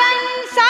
Rajan Sai.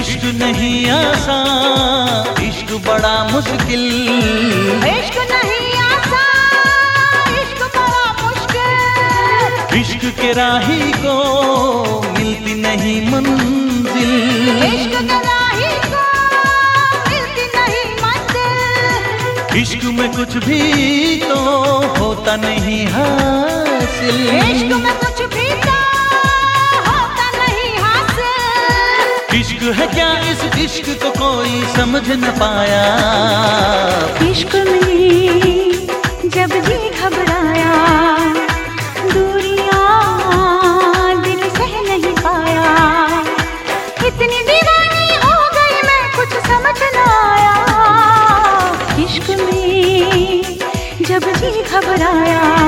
नहीं आसान। इश्क बड़ा मुश्किल। इश्क नहीं आसान। इश्क बड़ा मुश्किल। इश्क के राही को मिलती नहीं मंजिल। इश्क के राही को मिलती नहीं मंजिल। इश्क में कुछ भी तो होता नहीं हासिल। इश्क में कुछ इश्क है क्या इस इश्क को कोई समझ न पाया? इश्क में जब जी घबराया, दूरियाँ दिल नहीं पाया। कुछ समझ न आया। जब जी घबराया